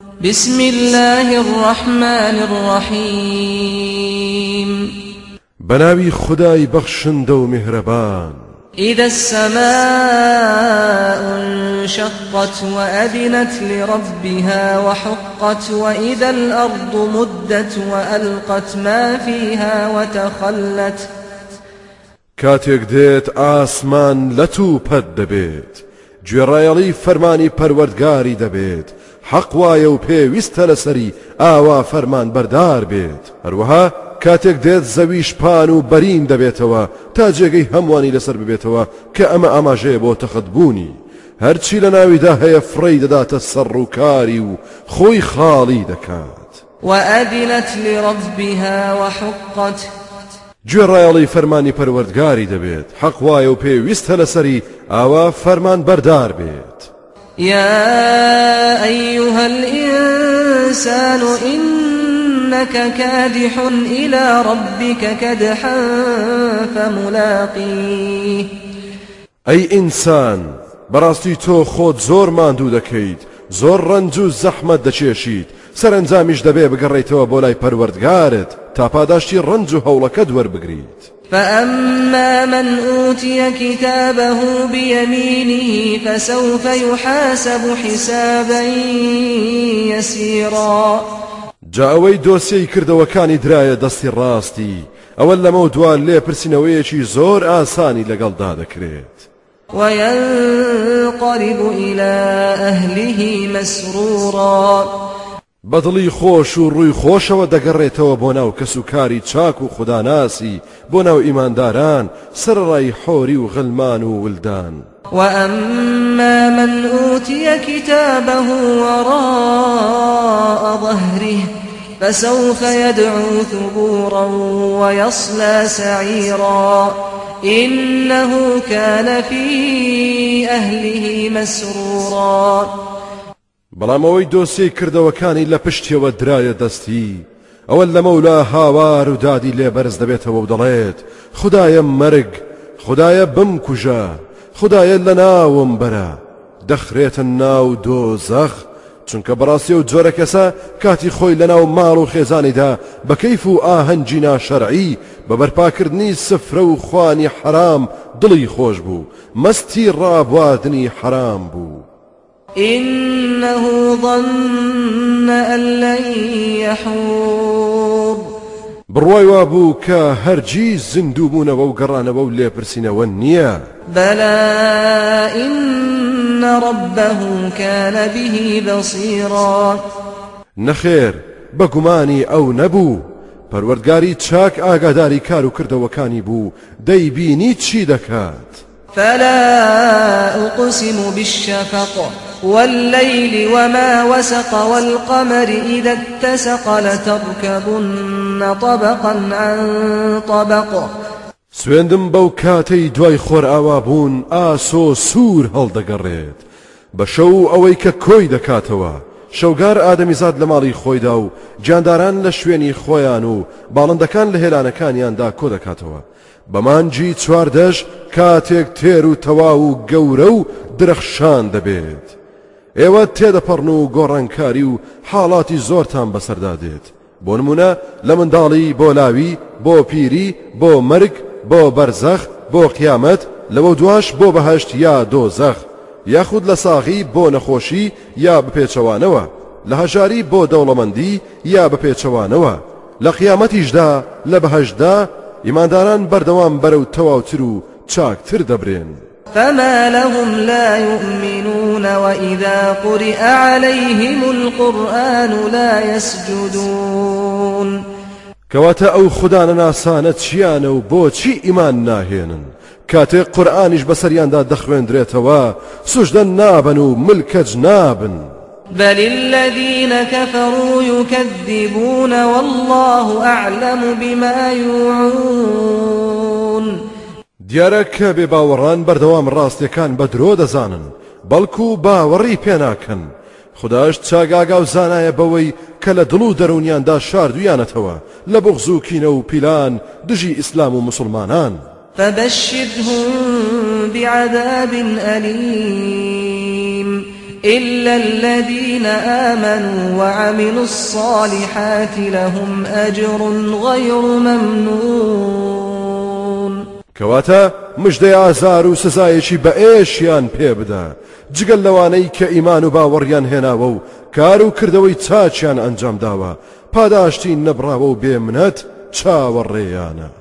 بسم الله الرحمن الرحيم. بەناوی خودای بەخشندە و میهرەبان إذا السماء انشقت وأذنت لربها وحقت وإذا الأرض مدت وألقت ما فيها وتخلت. كاتێک دێت ئاسمان لەت و پەت دەبێت گوێڕایەڵی فەرمانی پەروەردگاری دەبێت حەق وایە و پێویستە لەسەری ئاوا فەرمان بەردار بێت. هەروەها کاتێک دێت زەویش پان و بەرین دەبێتەوە تا جێگەی هەمووانی لەسەر ببێتەوە کە ئەمە ئاماژەیە بۆ تەخەتبوونی. هەرچی لە ناویدا هەیە فڕی دەداتە سەر و کاری و خۆی خاڵی دەکات. وأذنت لربها وحقت گوێڕایەڵی فەرمانی پەروەردگاری دەبێت. حەق وایە و پێویستە لەسەری ئاوا فەرمان بەردار بێت. يا أيها الإنسان إنك كادح إلى ربك كدحا فملاقيه. ئەی ئینسان بەڕاستی تۆ خۆت زۆر ماندوو دەکەیت زۆر ڕنج و زەحمەت دەچێشیت سەرنجامیش دەبێ بگەڕێیتەوە بۆ لای پەروەردگارت تا پاداشتی ڕنج و هەوڵەکەت وەربگریت. فأما من أوتي كتابه بيمينه فسوف يحاسب حسابا يسيرا. جا ئەوەی دۆسیەی کردەوەکانی درایە دەستی ڕاستی ئەوە لەمە دوان لێ پرسینەوەیەکی زۆر ئاسانی لەگەڵدا دەکرێت وينقلب إلى أهله مسرورا. بەدڵی خۆش و ڕووی خۆشەوە دەگەڕێتەوە بۆ ناو کەس و کاری چاک و خوداناسی بۆ ناو ئیمانداران سەرڕای حۆری و غلمان و ولدان. وأما من أوتي كتابه وراء ظهره فسوف يدعو ثبورا ويصلى سعيرا إنه كان في أهله مسرورا بەڵام ئەوەی دۆسی کردەوەکانی لە پشتیەوە درایە دەستی. ئەوە لە مەولا هاوار و دادی لێ بەرز دەبێتەوە و دەڵێت خدایە مەرگ خدایە بم کوژە خدایە لە ناوم بەرە. دەخرێتە ناو دۆزەخ چونکە بەڕاستی و جۆرە کەسە کاتی خۆی لە ناو ماڵ و خێزانیدا بە کەیف و ئاهەنگی ناشەرعی بە بەرپاکردنی سفرە و خوانی حرام دڵی خۆش بوو. مەستی ڕابواردنی حرام بوو. إنه ظن أن لن يحور. بڕوای وا بوو کە هەرگیز زیندوو بوونەوە و گەڕانەوە و لێپرسینەوە نییە. بلى إن ربه كان به بصيرا. نەخێر بە گومانی ئەو نەبوو. پەروەردگاری چاک ئاگاداری کار و کردەوەکانی بوو. دەیبینی چی دەکات؟ فلا أقسم بالشفق. والليل وما وسق والقمر إذا اتسق لتركبن طبقا عن طبق. سوێندم بەو کاتەی دوای خۆر ئاوا بوون ئاسۆ سوور هەڵدەگەڕێت. بە شەو و ئەوەی کە کۆی دەکاتەوە. شەوگار ئادەمیزاد لە ماڵی خۆیدا و جانداران لە شوێنی خۆیان و باڵندەکان لە هێلانەکانیاندا کۆ دەکاتەوە. بە مانگی چواردەش کاتێک تێر و تەواو و گەورە و درەخشان دەبێت. ئێوە تێدەپەڕن و گۆڕانکاری و حاڵاتی زۆرتان بەسەردا دێت بۆ نمونە لە منداڵی بۆ لاوی بۆ پیری بۆ مرگ بۆ بەرزەخ بۆ قیامەت لەوە دواش بۆ بەهشت یا دۆزەخ. یاخود لە ساغی بۆ نەخۆشی یا بپێچەوانەوە. لە هەژاری بۆ دەوڵەمەندی یا بپێچەوانەوە. لە قیامەتیشدا لە بەهشدا ئیمانداران بەردەوام بەرەو تەواوتر و چاکتر دەبرێن. فما لهم لا يؤمنون وإذا قرئ عليهم القرآن لا يسجدون کەواتە ئەو خوددانە ناسانە چیانە و بۆچی ئیمان ناهێنن کاتێک قورآانیش بەسەریاندا دەخوێندرێتەوە سوشدە نابن و ملکەج نابن بل الذين كفروا يكذبون والله أعلم بما يوعون دیارە کە بێ باوەڕان بەردەوام ڕاستیەکان بە درۆ دەزانن. بەڵکو باوەڕی پێناکەن. خداش چاگاگا و زانایە بەوەی کە لە دڵ و دەرونیاندا شاردویانەتەوە لە بغز و پیلان دژی ئیسلام و مسلمانان. فبشرهم بعذاب أليم. إلا الذين آمنوا وعملوا الصالحات لهم أجر غير ممنون. كواتا مژدەی ئازار و سزایەکی بە ئێشیان پێ بدە. جگەل لەوانەی کە ئیمان و باوەڕیان هێناوە و کار و کردەوەی چاچیان ئەنجام داوە. پاداشتی نەبراوە و بێ منەت چاوەڕێیانە.